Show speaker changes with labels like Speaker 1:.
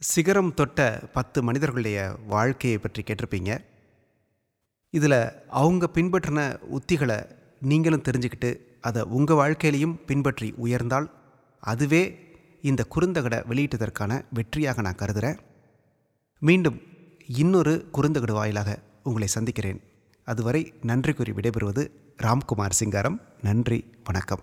Speaker 1: சிகரம் தொட்ட பத்து மனிதர்களுடைய வாழ்க்கையை பற்றி கேட்டிருப்பீங்க. இதில் அவங்க பின்பற்றின உத்திகளை நீங்களும் தெரிஞ்சுக்கிட்டு அதை உங்கள் வாழ்க்கையிலையும் பின்பற்றி உயர்ந்தால் அதுவே இந்த குறுந்தகடை வெளியிட்டதற்கான வெற்றியாக நான் கருதுகிறேன் மீண்டும் இன்னொரு குறுந்தகடு வாயிலாக உங்களை சந்திக்கிறேன். அதுவரை நன்றி கூறி விடைபெறுவது ராம்குமார் சிங்காரம். நன்றி வணக்கம்.